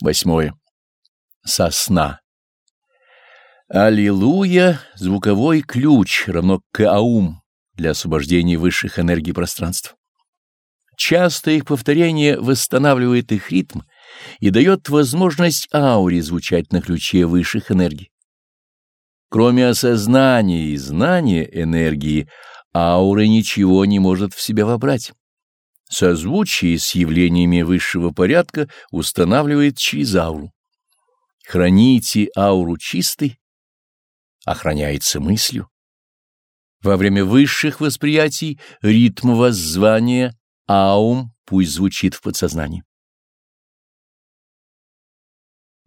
Восьмое. Сосна. Аллилуйя — звуковой ключ, равно к аум для освобождения высших энергий пространства. Часто их повторение восстанавливает их ритм и дает возможность ауре звучать на ключе высших энергий. Кроме осознания и знания энергии, аура ничего не может в себя вобрать. Созвучие с явлениями высшего порядка устанавливает через ауру. Храните ауру чистой, охраняется мыслью. Во время высших восприятий ритм воззвания аум пусть звучит в подсознании.